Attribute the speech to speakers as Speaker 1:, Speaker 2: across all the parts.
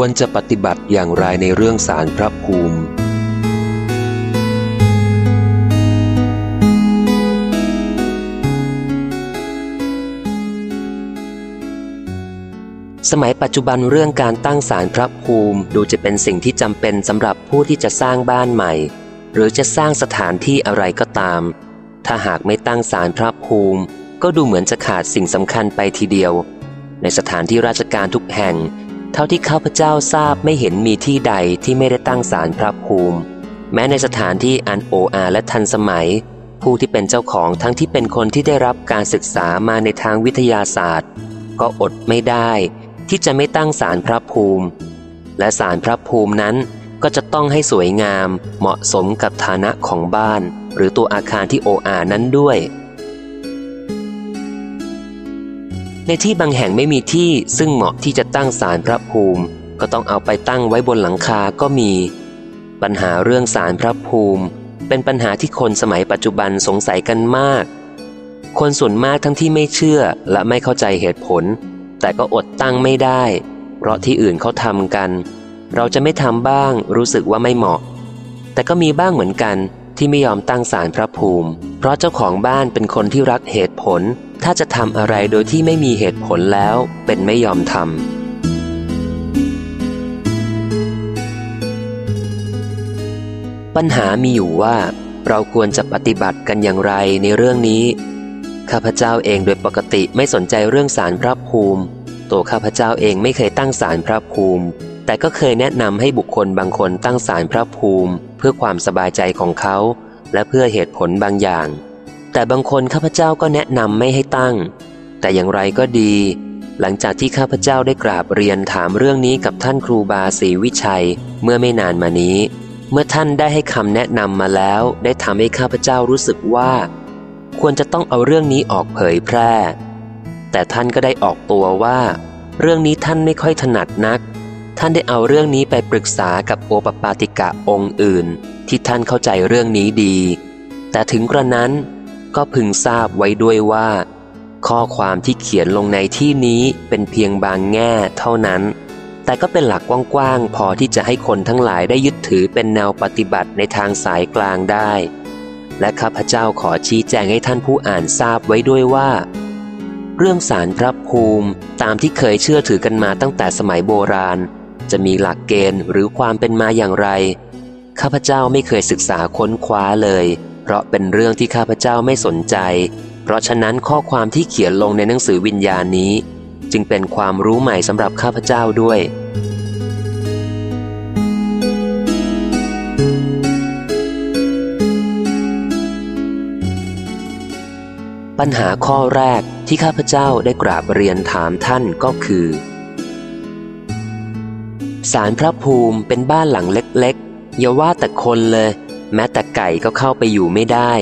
Speaker 1: ควรจะปฏิบัติอย่างไรในเรื่องสารพระภูมิ
Speaker 2: สมัยปัจจุบันเรื่องการตั้งศาลพระภูมิดูจะเป็นสิ่งที่จำเป็นสำหรับผู้ที่จะสร้างบ้านใหม่ หรือจะสร้างสถานที่อะไรก็ตาม ถ้าหากไม่ตั้งศาลพระภูมิ ก็ดูเหมือนจะขาดสิ่งสำคัญไปทีเดียว ในสถานที่ราชการทุกแห่ง เท่าที่ข้าพเจ้าทราบไม่เห็นมีที่ใดที่ไม่ได้ตั้งศาลพระภูมิ แม้ในสถานที่อันโออาและทันสมัย ผู้ที่เป็นเจ้าของทั้งที่เป็นคนที่ได้รับการศึกษามาในทางวิทยาศาสตร์ ก็อดไม่ได้ ที่จะไม่ตั้งศาลพระภูมิ และศาลพระภูมินั้นก็จะต้องให้สวยงาม เหมาะสมกับฐานะของบ้าน หรือตัวอาคารที่โออานั้นด้วย ในที่บางแห่งไม่มีที่ซึ่งเหมาะที่จะตั้งศาลพระภูมิ ก็ต้องเอาไปตั้งไว้บนหลังคาก็มี ปัญหาเรื่องศาลพระภูมิ เป็นปัญหาที่คนสมัยปัจจุบันสงสัยกันมาก คนส่วนมากทั้งที่ไม่เชื่อและไม่เข้าใจเหตุผล แต่ก็อดตั้งไม่ได้ เพราะที่อื่นเขาทำกัน เราจะไม่ทำบ้างรู้สึกว่าไม่เหมาะ แต่ก็มีบ้างเหมือนกันที่ไม่ยอมตั้งศาลพระภูมิ เพราะเจ้าของบ้านเป็นคนที่รักเหต ล ถ้าจะทำอะไรโดยที่ไม่มีเหตุผลแล้ว เป็นไม่ยอมทำปัญหามีอยู่ว่า เราควรจะปฏิบัติกันอย่างไรในเรื่องนี้ ข้าพเจ้าเองโดยปกติไม่สนใจเรื่องสารพระภูมิ ตัวข้าพเจ้าเองไม่เคยตั้งสารพระภูมิ แต่ก็เคยแนะนำให้บุคคลบางคนตั้งสารพระภูมิ เพื่อความสบายใจของเขาและเพื่อเหตุผลบางอย่าง แต่บางคนข้าพเจ้าก็แนะนำไม่ให้ตั้ง แต่อย่างไรก็ดี หลังจากที่ข้าพเจ้าได้กราบเรียนถามเรื่องนี้กับท่านครูบาศรีวิชัยเมื่อไม่นานมานี้ เมื่อท่านได้ให้คำแนะนำมาแล้ว ได้ทำให้ข้าพเจ้ารู้สึกว่า ควรจะต้องเอาเรื่องนี้ออกเผยแพร่ แต่ท่านก็ได้ออกตัวว่า เรื่องนี้ท่านไม่ค่อยถนัดนัก ท่านได้เอาเรื่องนี้ไปปรึกษากับโอปปาติกะองค์อื่น ที่ท่านเข้าใจเรื่องนี้ดี แต่ถึงกระนั้น ก็พึงทราบไว้ด้วยว่า ข้อความที่เขียนลงในที่นี้เป็นเพียงบางแง่เท่านั้น แต่ก็เป็นหลักกว้างๆพอที่จะให้คนทั้งหลายได้ยึดถือเป็นแนวปฏิบัติในทางสายกลางได้ และข้าพเจ้าขอชี้แจงให้ท่านผู้อ่านทราบไว้ด้วยว่า เรื่องสารพระภูมิตามที่เคยเชื่อถือกันมาตั้งแต่สมัยโบราณ จะมีหลักเกณฑ์หรือความเป็นมาอย่างไรข้าพเจ้าไม่เคยศึกษาค้นคว้าเลย เพราะเป็นเรื่องที่ข้าพเจ้าไม่สนใจ เพราะฉะนั้นข้อความที่เขียนลงในหนังสือวิญญาณนี้ จึงเป็นความรู้ใหม่สำหรับข้าพเจ้าด้วย ปัญหาข้อแรกที่ข้าพเจ้าได้กราบเรียนถามท่านก็คือสารพระภูมิเป็นบ้านหลังเล็กๆอย่าว่าแต่คนเลย แม้แต่ไก่ก็เข้าไปอยู่ไม่ได้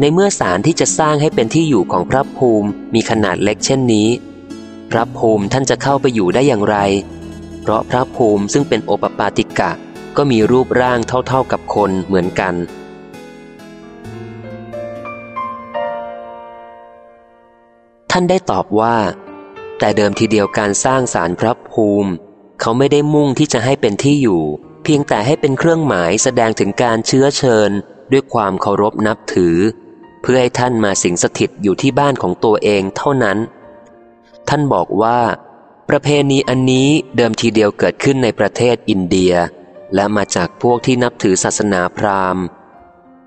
Speaker 2: ในเมื่อสารที่จะสร้างให้เป็นที่อยู่ของพระภูมิมีขนาดเล็กเช่นนี้ พระภูมิท่านจะเข้าไปอยู่ได้อย่างไร เพราะพระภูมิซึ่งเป็นโอปปาติกะก็มีรูปร่างเท่าๆกับคนเหมือนกันท่านได้ตอบว่า แต่เดิมทีเดียวการสร้างสารพระภูมิ เขาไม่ได้มุ่งที่จะให้เป็นที่อยู่ พียงแต่ให้เป็นเครื่องหมายแสดงถึงการเชื้อเชิญ ด้วยความเคารพนับถือ เพื่อให้ท่านมาสิงสถิตอยู่ที่บ้านของตัวเองเท่านั้น ท่านบอกว่า ประเพณีอันนี้เดิมทีเดียวเกิดขึ้นในประเทศอินเดีย และมาจากพวกที่นับถือศาสนาพราหมณ์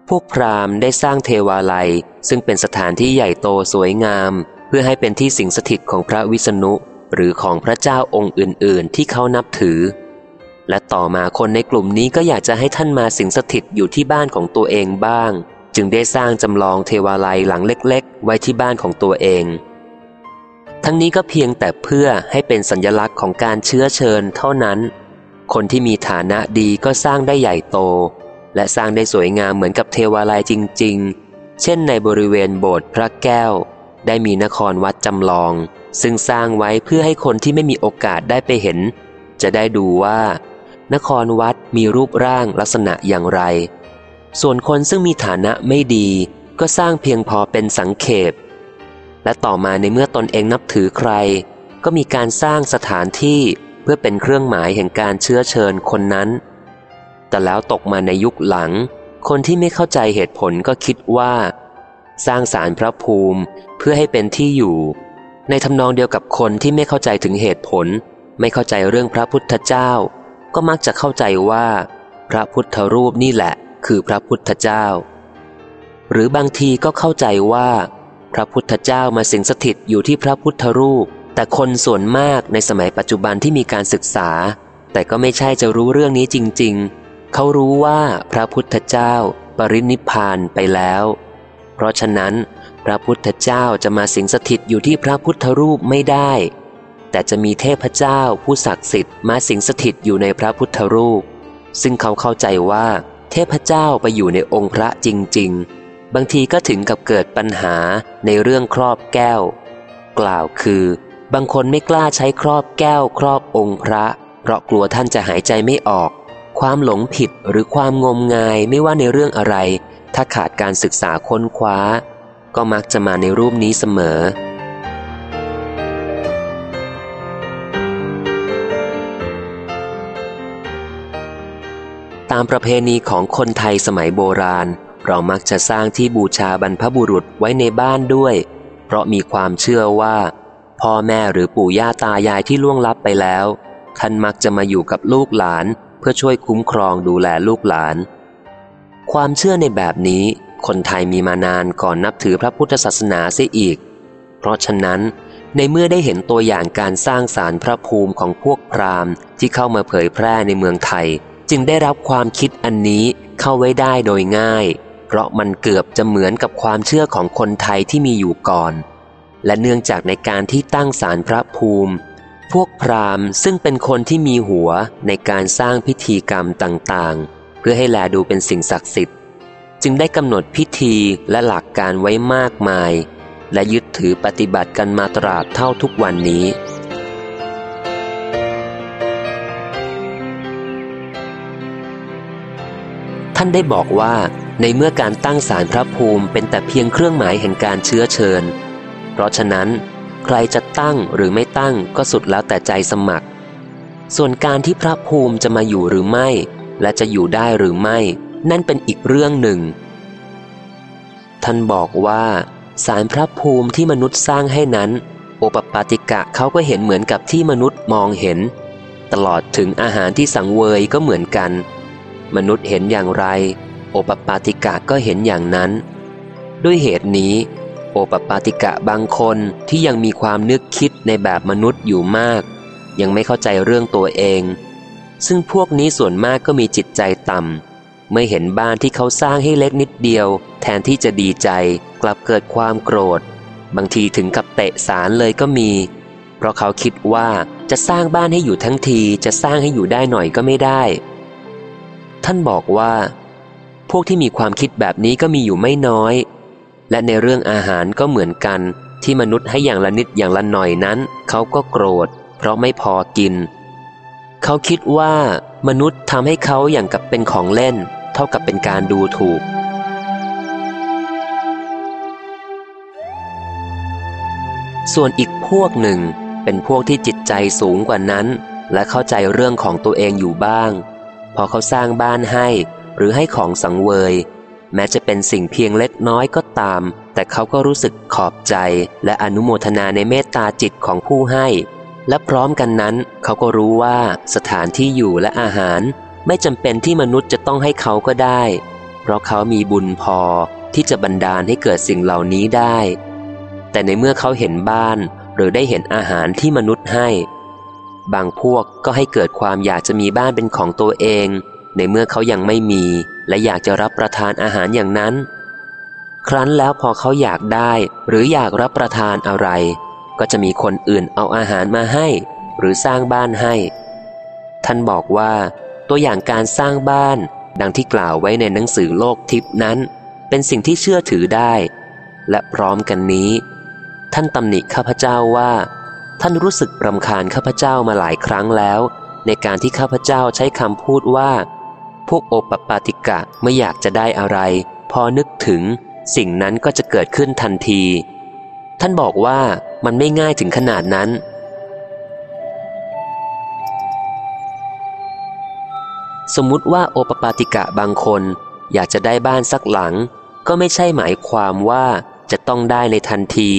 Speaker 2: พวกพราหมณ์ได้สร้างเทวาลัย ซึ่งเป็นสถานที่ใหญ่โตสวยงาม เพื่อให้เป็นที่สิงสถิตของพระวิษณุหรือของพระเจ้าองค์อื่น ๆ ที่เขานับถือ และต่อมาคนในกลุ่มนี้ก็อยากจะให้ท่านมาสิงสถิตอยู่ที่บ้านของตัวเองบ้าง จึงได้สร้างจำลองเทวาลัยหลังเล็ก ๆ ไว้ที่บ้านของตัวเอง ทั้งนี้ก็เพียงแต่เพื่อให้เป็นสัญลักษณ์ของการเชื้อเชิญเท่านั้น คนที่มีฐานะดีก็สร้างได้ใหญ่โต และสร้างได้สวยงามเหมือนกับเทวาลัยจริง ๆ เช่นในบริเวณโบสถ์พระแก้ว ได้มีนครวัดจำลอง ซึ่งสร้างไว้เพื่อให้คนที่ไม่มีโอกาสได้ไปเห็น จะได้ดูว่า นครวัดมีรูปร่างลักษณะอย่างไร ส่วนคนซึ่งมีฐานะไม่ดีก็สร้างเพียงพอเป็นสังเขป และต่อมาในเมื่อตนเองนับถือใคร ก็มีการสร้างสถานที่เพื่อเป็นเครื่องหมายแห่งการเชื้อเชิญคนนั้น แต่แล้วตกมาในยุคหลัง คนที่ไม่เข้าใจเหตุผลก็คิดว่า สร้างสารพระภูมิเพื่อให้เป็นที่อยู่ ในทำนองเดียวกับคนที่ไม่เข้าใจถึงเหตุผล ไม่เข้าใจเรื่องพระพุทธเจ้า ก็มักจะเข้าใจว่า พระพุทธรูปนี่แหละ คือพระพุทธเจ้า หรือบางทีก็เข้าใจว่า พระพุทธเจ้ามาสิงสถิตอยู่ที่พระพุทธรูป แต่คนส่วนมากในสมัยปัจจุบันที่มีการศึกษา แต่ก็ไม่ใช่จะรู้เรื่องนี้จริง ๆ เขารู้ว่าพระพุทธเจ้า ปรินิพานไปแล้ว เพราะฉะนั้น พระพุทธเจ้าจะมาสิงสถิตอยู่ที่พระพุทธรูปไม่ได้ แต่จะมีเทพเจ้าผู้ศักดิ์สิทธิ์มาสิงสถิตอยู่ในพระพุทธรูป ซึ่งเขาเข้าใจว่า เทพเจ้าไปอยู่ในองค์พระจริง ๆ บางทีก็ถึงกับเกิดปัญหาในเรื่องครอบแก้ว กล่าวคือ บางคนไม่กล้าใช้ครอบแก้ว ครอบองค์พระ เพราะกลัวท่านจะหายใจไม่ออก ความหลงผิดหรือความงมงายไม่ว่าในเรื่องอะไร ถ้าขาดการศึกษาค้นคว้า ก็มักจะมาในรูปนี้เสมอ ตามประเพณีของคนไทยสมัยโบราณ เรามักจะสร้างที่บูชาบรรพบุรุษไว้ในบ้านด้วย เพราะมีความเชื่อว่า พ่อแม่หรือปู่ย่าตายายที่ล่วงลับไปแล้ว ท่านมักจะมาอยู่กับลูกหลาน เพื่อช่วยคุ้มครองดูแลลูกหลาน ความเชื่อในแบบนี้ คนไทยมีมานานก่อนนับถือพระพุทธศาสนาเสียอีก เพราะฉะนั้นในเมื่อได้เห็นตัวอย่างการสร้างสารพระภูมิของพวกพราหมณ์ที่เข้ามาเผยแพร่ในเมืองไทย จึงได้รับความคิดอันนี้เข้าไว้ได้โดยง่าย เพราะมันเกือบจะเหมือนกับความเชื่อของคนไทยที่มีอยู่ก่อน และเนื่องจากในการที่ตั้งสารพระภูมิ พวกพราหมณ์ซึ่งเป็นคนที่มีหัวในการสร้างพิธีกรรมต่างๆ เพื่อให้แลดูเป็นสิ่งศักดิ์สิทธิ์ จึงได้กำหนดพิธีและหลักการไว้มากมาย และยึดถือปฏิบัติกันมาตราบเท่าทุกวันนี้านได้บอกว่า ในเมื่อการตั้งศาลพระภูมิเป็นแต่เพียงเครื่องหมายแห่งการเชื้อเชิญ เพราะฉะนั้น ใครจะตั้งหรือไม่ตั้งก็สุดแล้วแต่ใจสมัคร ส่วนการที่พระภูมิจะมาอยู่หรือไม่ และจะอยู่ได้หรือไม่ นั่นเป็นอีกเรื่องหนึ่ง ท่านบอกว่าสารพระภูมิที่มนุษย์สร้างให้นั้น โอปปาติกะเขาก็เห็นเหมือนกับที่มนุษย์มองเห็น ตลอดถึงอาหารที่สังเวยก็เหมือนกัน มนุษย์เห็นอย่างไร โอปปาติกะก็เห็นอย่างนั้น ด้วยเหตุนี้ โอปปาติกะบางคนที่ยังมีความนึกคิดในแบบมนุษย์อยู่มาก ยังไม่เข้าใจเรื่องตัวเอง ซึ่งพวกนี้ส่วนมากก็มีจิตใจต่ำเมื่อเห็นบ้านที่เขาสร้างให้เล็กนิดเดียว แทนที่จะดีใจกลับเกิดความโกรธ บางทีถึงกับเตะสารเลยก็มี เพราะเขาคิดว่าจะสร้างบ้านให้อยู่ทั้งทีจะสร้างให้อยู่ได้หน่อยก็ไม่ได้ ท่านบอกว่า พวกที่มีความคิดแบบนี้ก็มีอยู่ไม่น้อย และในเรื่องอาหารก็เหมือนกัน ที่มนุษย์ให้อย่างละนิดอย่างละหน่อยนั้น เขาก็โกรธ เพราะไม่พอกิน เขาคิดว่ามนุษย์ทำให้เขาอย่างกับเป็นของเล่น เท่ากับเป็นการดูถูกส่วนอีกพวกหนึ่งเป็นพวกที่จิตใจสูงกว่านั้น และเข้าใจเรื่องของตัวเองอยู่บ้าง พอเขาสร้างบ้านให้ หรือให้ของสังเวย แม้จะเป็นสิ่งเพียงเล็กน้อยก็ตาม แต่เขาก็รู้สึกขอบใจ และอนุโมทนาในเมตตาจิตของผู้ให้ และพร้อมกันนั้น เขาก็รู้ว่าสถานที่อยู่และอาหาร ไม่จำเป็นที่มนุษย์จะต้องให้เขาก็ได้ เพราะเขามีบุญพอที่จะบันดาลให้เกิดสิ่งเหล่านี้ได้ แต่ในเมื่อเขาเห็นบ้านหรือได้เห็นอาหารที่มนุษย์ให้ บางพวกก็ให้เกิดความอยากจะมีบ้านเป็นของตัวเอง ในเมื่อเขายังไม่มี และอยากจะรับประทานอาหารอย่างนั้น ครั้นแล้วพอเขาอยากได้ หรืออยากรับประทานอะไร ก็จะมีคนอื่นเอาอาหารมาให้ หรือสร้างบ้านให้ ท่านบอกว่า ตัวอย่างการสร้างบ้าน ดังที่กล่าวไว้ในหนังสือโลกทิพนั้น เป็นสิ่งที่เชื่อถือได้ และพร้อมกันนี้ ท่านตำหนิข้าพเจ้าว่า ท่านรู้สึกรำคาญข้าพเจ้ามาหลายครั้งแล้ว ในการที่ข้าพเจ้าใช้คำพูดว่า พวกโอปปาติกะไม่อยากจะได้อะไร พอนึกถึง สิ่งนั้นก็จะเกิดขึ้นทันที ท่านบอกว่ามันไม่ง่ายถึงขนาดนั้น สมมุติว่าโอปปาติกะบางคน อยากจะได้บ้านสักหลัง ก็ไม่ใช่หมายความว่าจะต้องได้ในทันที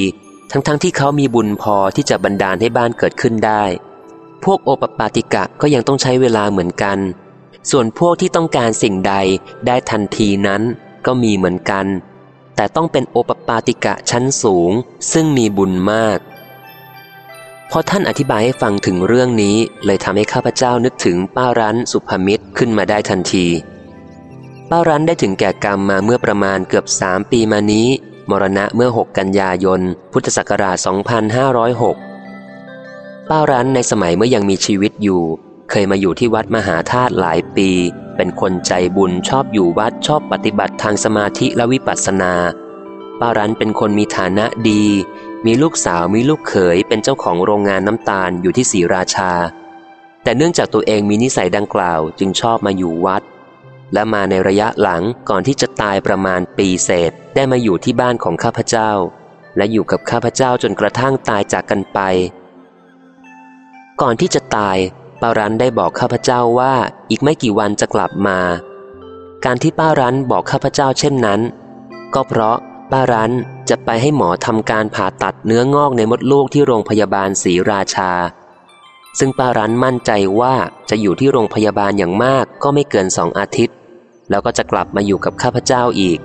Speaker 2: ทั้งๆที่เขามีบุญพอที่จะบันดาลให้บ้านเกิดขึ้นได้ พวกโอปปาติกะก็ยังต้องใช้เวลาเหมือนกัน ส่วนพวกที่ต้องการสิ่งใดได้ทันทีนั้นก็มีเหมือนกัน แต่ต้องเป็นโอปปาติกะชั้นสูง ซึ่งมีบุญมาก พอท่านอธิบายให้ฟังถึงเรื่องนี้เลยทำให้ข้าพเจ้านึกถึงป้ารันสุภมิตรขึ้นมาได้ทันทีป้ารันได้ถึงแก่กรรมมาเมื่อประมาณเกือบสามปีมานี้ มรณะเมื่อ 6 กันยายน พุทธศักราช 2506 ป้ารันในสมัยเมื่อยังมีชีวิตอยู่ เคยมาอยู่ที่วัดมหาธาตุหลายปี เป็นคนใจบุญชอบอยู่วัดชอบปฏิบัติทางสมาธิและวิปัสสนา ป้ารันเป็นคนมีฐานะดี มีลูกสาวมีลูกเขยเป็นเจ้าของโรงงานน้ำตาลอยู่ที่ศรีราชา แต่เนื่องจากตัวเองมีนิสัยดังกล่าวจึงชอบมาอยู่วัด และมาในระยะหลังก่อนที่จะตายประมาณปีเศษ ได้มาอยู่ที่บ้านของข้าพเจ้า และอยู่กับข้าพเจ้าจนกระทั่งตายจากกันไป ก่อนที่จะตายป้ารันได้บอกข้าพเจ้าว่าอีกไม่กี่วันจะกลับมา การที่ป้ารันบอกข้าพเจ้าเช่นนั้น ก็เพราะป้ารันจะไปให้หมอทำการผ่าตัดเนื้องอกในมดลูกที่โรงพยาบาลศรีราชา ซึ่งป้ารันมั่นใจว่าจะอยู่ที่โรงพยาบาลอย่างมากก็ไม่เกินสองอาทิตย์ แล้วก็จะกลับมาอยู่กับข้าพเจ้าอีก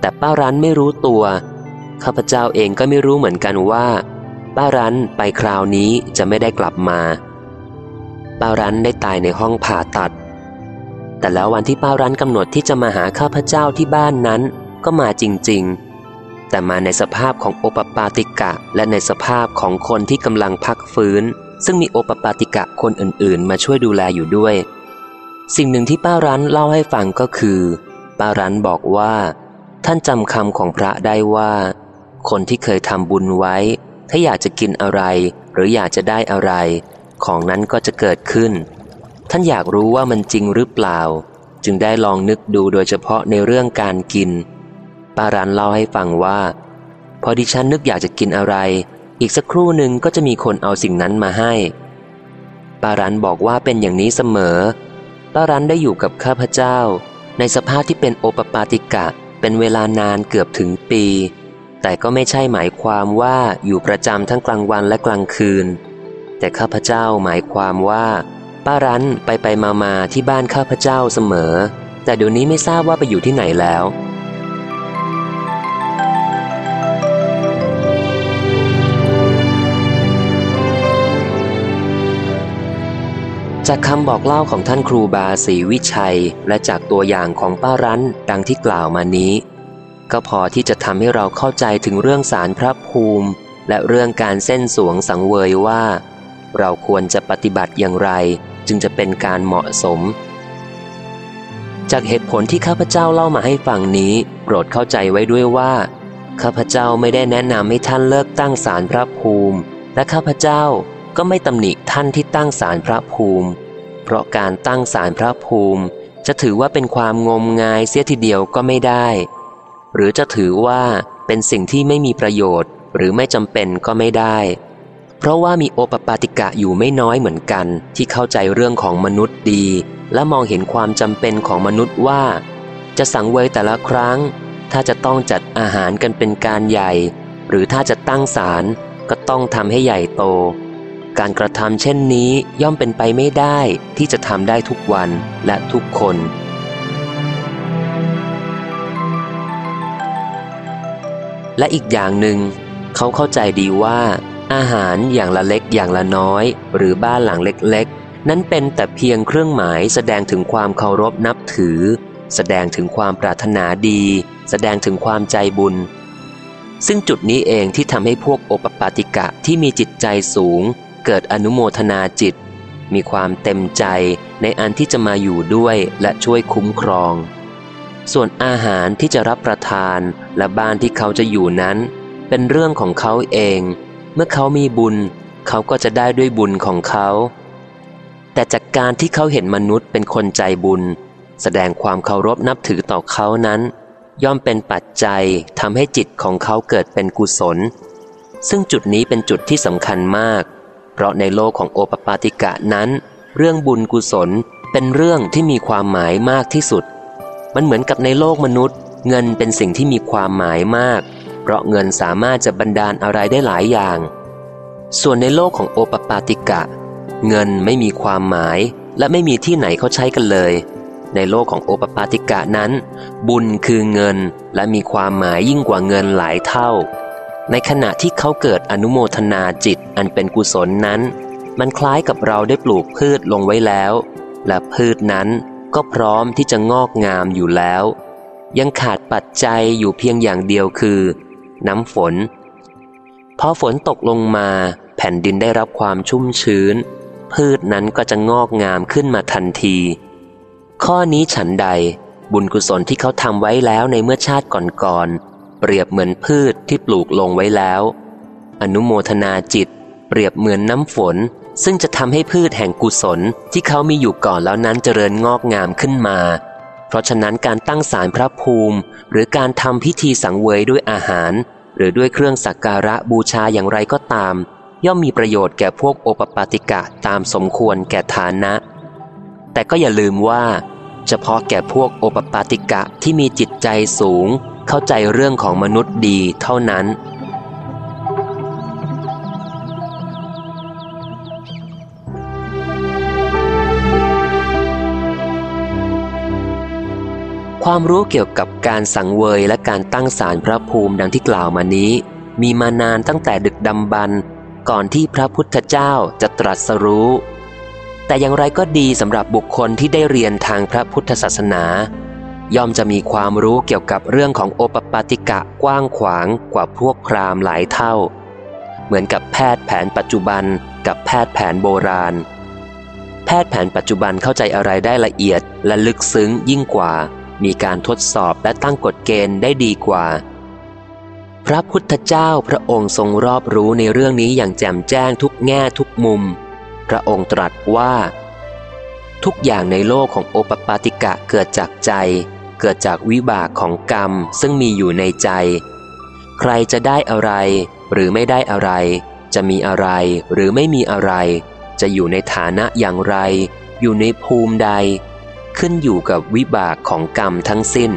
Speaker 2: แต่ป้ารันไม่รู้ตัว ข้าพเจ้าเองก็ไม่รู้เหมือนกันว่า ป้ารันไปคราวนี้จะไม่ได้กลับมา ป้ารันได้ตายในห้องผ่าตัด แต่แล้ววันที่ป้ารันกำหนดที่จะมาหาข้าพเจ้าที่บ้านนั้นก็มาจริง ๆ แต่มาในสภาพของโอปปาติกะ และในสภาพของคนที่กำลังพักฟื้น ซึ่งมีโอปปาติกะคนอื่น ๆ มาช่วยดูแลอยู่ด้วย สิ่งหนึ่งที่ป้ารันเล่าให้ฟังก็คือป้ารันบอกว่า ท่านจำคำของพระได้ว่า คนที่เคยทำบุญไว้ ถ้าอยากจะกินอะไร หรืออยากจะได้อะไร ของนั้นก็จะเกิดขึ้น ท่านอยากรู้ว่ามันจริงหรือเปล่า จึงได้ลองนึกดูโดยเฉพาะในเรื่องการกินป้ารันเล่าให้ฟังว่า พอดิฉันนึกอยากจะกินอะไร อีกสักครู่หนึ่งก็จะมีคนเอาสิ่งนั้นมาให้ป้ารันบอกว่าเป็นอย่างนี้เสมอ ป้ารันได้อยู่กับข้าพเจ้า ในสภาพที่เป็นโอปปาติกะ เป็นเวลานานเกือบถึงปี แต่ก็ไม่ใช่หมายความว่าอยู่ประจำทั้งกลางวันและกลางคืน แต่ข้าพเจ้าหมายความว่า ป้ารันไปไปมามาที่บ้านข้าพเจ้าเสมอ แต่เดี๋ยวนี้ไม่ทราบว่าไปอยู่ที่ไหนแล้ว จากคำบอกเล่าของท่านครูบาศรีวิชัย และจากตัวอย่างของป้ารั้นดังที่กล่าวมานี้ ก็พอที่จะทำให้เราเข้าใจถึงเรื่องสารพระภูมิ และเรื่องการเส้นสวงสังเวยว่า เราควรจะปฏิบัติอย่างไร จึงจะเป็นการเหมาะสม จากเหตุผลที่ข้าพเจ้าเล่ามาให้ฟังนี้ โปรดเข้าใจไว้ด้วยว่า ข้าพเจ้าไม่ได้แนะนำให้ท่านเลิกตั้งสารพระภูมิ และข้าพเจ้า ก็ไม่ตำหนิท่านที่ตั้งศาลพระภูมิ เพราะการตั้งศาลพระภูมิ จะถือว่าเป็นความงมงายเสียทีเดียวก็ไม่ได้ หรือจะถือว่าเป็นสิ่งที่ไม่มีประโยชน์ หรือไม่จำเป็นก็ไม่ได้ เพราะว่ามีโอปปาติกะอยู่ไม่น้อยเหมือนกัน ที่เข้าใจเรื่องของมนุษย์ดี และมองเห็นความจำเป็นของมนุษย์ว่า จะสังเวยแต่ละครั้ง ถ้าจะต้องจัดอาหารกันเป็นการใหญ่ หรือถ้าจะตั้งศาลก็ต้องทำให้ใหญ่โต การกระทำเช่นนี้ย่อมเป็นไปไม่ได้ที่จะทำได้ทุกวันและทุกคน และอีกอย่างหนึ่ง เขาเข้าใจดีว่า อาหารอย่างละเล็กอย่างละน้อย หรือบ้านหลังเล็กๆ นั้นเป็นแต่เพียงเครื่องหมายแสดงถึงความเคารพนับถือ แสดงถึงความปรารถนาดี แสดงถึงความใจบุญซึ่งจุดนี้เองที่ทำให้พวกโอปปาติกะที่มีจิตใจสูง เกิดอนุโมทนาจิต มีความเต็มใจในอันที่จะมาอยู่ด้วยและช่วยคุ้มครอง ส่วนอาหารที่จะรับประทานและบ้านที่เขาจะอยู่นั้น เป็นเรื่องของเขาเอง เมื่อเขามีบุญ เขาก็จะได้ด้วยบุญของเขา แต่จากการที่เขาเห็นมนุษย์เป็นคนใจบุญ แสดงความเคารพนับถือต่อเขานั้นย่อมเป็นปัจจัยทำให้จิตของเขาเกิดเป็นกุศล ซึ่งจุดนี้เป็นจุดที่สำคัญมาก ราะในโลกของโอปปาติกะนั้น เรื่องบุญกุศลเป็นเรื่องที่มีความหมายมากที่สุด มันเหมือนกับในโลกมนุษย์ เงินเป็นสิ่งที่มีความหมายมาก เพราะเงินสามารถจะบันดาลอะไรได้หลายอย่าง ส่วนในโลกของโอปปาติกะ เงินไม่มีความหมายและไม่มีที่ไหนเขาใช้กันเลย ในโลกของโอปปาติกะนั้น บุญคือเงินและมีความหมายยิ่งกว่าเงินหลายเท่า ในขณะที่เขาเกิดอนุโมทนาจิตอันเป็นกุศลนั้น มันคล้ายกับเราได้ปลูกพืชลงไว้แล้ว และพืชนั้นก็พร้อมที่จะงอกงามอยู่แล้ว ยังขาดปัจจัยอยู่เพียงอย่างเดียวคือ น้ำฝน พอฝนตกลงมา แผ่นดินได้รับความชุ่มชื้น พืชนั้นก็จะงอกงามขึ้นมาทันที ข้อนี้ฉันใด บุญกุศลที่เขาทำไว้แล้วในเมื่อชาติก่อนๆ เปรียบเหมือนพืชที่ปลูกลงไว้แล้ว อนุโมทนาจิต เปรียบเหมือนน้ำฝน ซึ่งจะทำให้พืชแห่งกุศลที่เขามีอยู่ก่อนแล้วนั้นเจริญงอกงามขึ้นมา เพราะฉะนั้นการตั้งศาลพระภูมิ หรือการทำพิธีสังเวยด้วยอาหาร หรือด้วยเครื่องสักการะบูชาอย่างไรก็ตาม ย่อมมีประโยชน์แก่พวกโอปปาติกะตามสมควรแก่ฐานะ แต่ก็อย่าลืมว่า เฉพาะแก่พวกโอปปาติกะที่มีจิตใจสูง เข้าใจเรื่องของมนุษย์ดีเท่านั้น ความรู้เกี่ยวกับการสังเวยและการตั้งศาลพระภูมิดังที่กล่าวมานี้ มีมานานตั้งแต่ดึกดำบรรก่อนที่พระพุทธเจ้าจะตรัสรู้ แต่อย่างไรก็ดีสำหรับบุคคลที่ได้เรียนทางพระพุทธศาสนา ย่อมจะมีความรู้เกี่ยวกับเรื่องของโอปปาติกะกว้างขวางกว่าพวกพราหมณ์หลายเท่า เหมือนกับแพทย์แผนปัจจุบันกับแพทย์แผนโบราณ แพทย์แผนปัจจุบันเข้าใจอะไรได้ละเอียดและลึกซึ้งยิ่งกว่า มีการทดสอบและตั้งกฎเกณฑ์ได้ดีกว่า พระพุทธเจ้าพระองค์ทรงรอบรู้ในเรื่องนี้อย่างแจ่มแจ้งทุกแง่ทุกมุม พระองค์ตรัสว่า ทุกอย่างในโลกของโอปปาติกะเกิดจากใจ เกิดจากวิบากของกรรมซึ่งมีอยู่ในใจ ใครจะได้อะไรหรือไม่ได้อะไร จะมีอะไรหรือไม่มีอะไร จะอยู่ในฐานะอย่างไร อยู่ในภูมิใด ขึ้นอยู่กับวิบากของกรรมทั้งสิ้น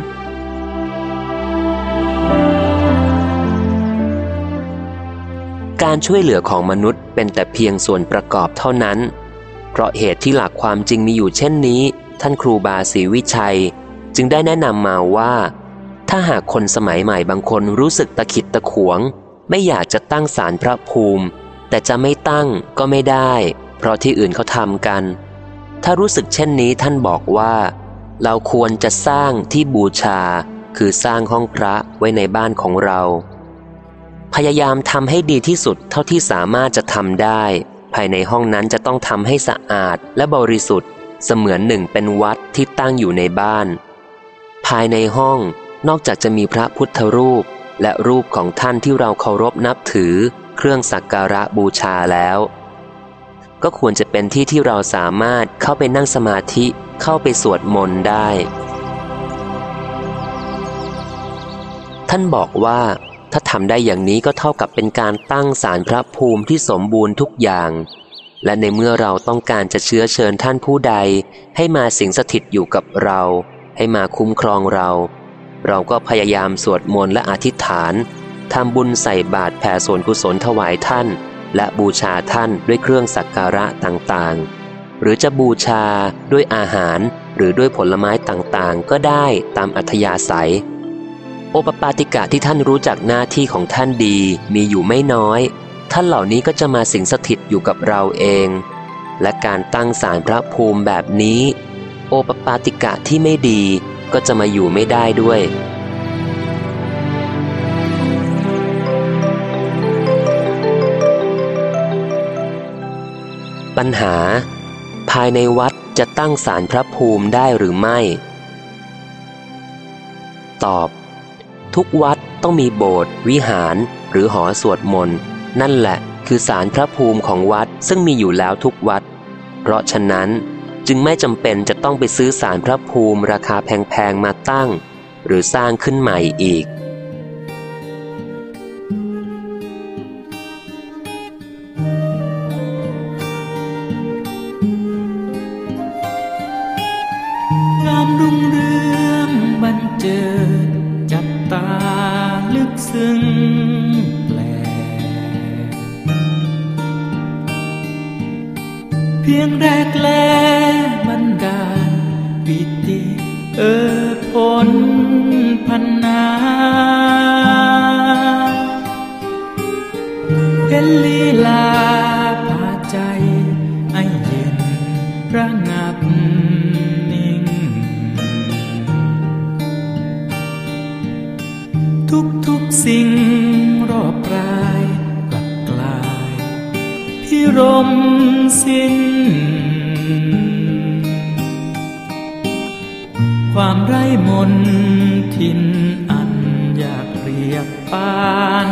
Speaker 2: การช่วยเหลือของมนุษย์เป็นแต่เพียงส่วนประกอบเท่านั้น เพราะเหตุที่หลักความจริงมีอยู่เช่นนี้ ท่านครูบาศรีวิชัย จึงได้แนะนำมาว่า ถ้าหากคนสมัยใหม่บางคนรู้สึกตะขิดตะขวง ไม่อยากจะตั้งศาลพระภูมิ แต่จะไม่ตั้งก็ไม่ได้ เพราะที่อื่นเขาทำกัน ถ้ารู้สึกเช่นนี้ท่านบอกว่า เราควรจะสร้างที่บูชา คือสร้างห้องพระไว้ในบ้านของเรา พยายามทำให้ดีที่สุดเท่าที่สามารถจะทำได้ ภายในห้องนั้นจะต้องทำให้สะอาดและบริสุทธิ์เสมือนหนึ่งเป็นวัดที่ตั้งอยู่ในบ้าน ภายในห้องนอกจากจะมีพระพุทธรูป และรูปของท่านที่เราเคารพนับถือ เครื่องสักการะบูชาแล้ว ก็ควรจะเป็นที่ที่เราสามารถเข้าไปนั่งสมาธิเข้าไปสวดมนต์ได้ ท่านบอกว่า ถ้าทำได้อย่างนี้ก็เท่ากับเป็นการตั้งศาลพระภูมิที่สมบูรณ์ทุกอย่าง และในเมื่อเราต้องการจะเชื้อเชิญท่านผู้ใดให้มาสิงสถิตอยู่กับเรา ให้มาคุ้มครองเรา เราก็พยายามสวดมนต์และอธิษฐานทำบุญใส่บาตรแผ่ส่วนกุศลถวายท่าน และบูชาท่านด้วยเครื่องสักการะต่างๆ หรือจะบูชาด้วยอาหารหรือด้วยผลไม้ต่างๆ ก็ได้ตามอัธยาศัย โอปปาติกะที่ท่านรู้จักหน้าที่ของท่านดีมีอยู่ไม่น้อย ท่านเหล่านี้ก็จะมาสิงสถิตอยู่กับเราเอง และการตั้งศาลพระภูมิแบบนี้ โอปปาติกะที่ไม่ดีก็จะมาอยู่ไม่ได้ด้วย ปัญหา ภายในวัดจะตั้งศาลพระภูมิได้หรือไม่ ตอบ ทุกวัดต้องมีโบสถ์วิหารหรือหอสวดมนต์ นั่นแหละคือศาลพระภูมิของวัดซึ่งมีอยู่แล้วทุกวัด เพราะฉะนั้น จึงไม่จำเป็นจะต้องไปซื้อสารพระภูมิราคาแพงๆมาตั้ง หรือสร้างขึ้นใหม่อีก
Speaker 3: นิ่ง ทุกทุกสิ่งรอบกายกลับกลายพิรมสิ้น ความไร้มนทินอันอยากเรียกปาน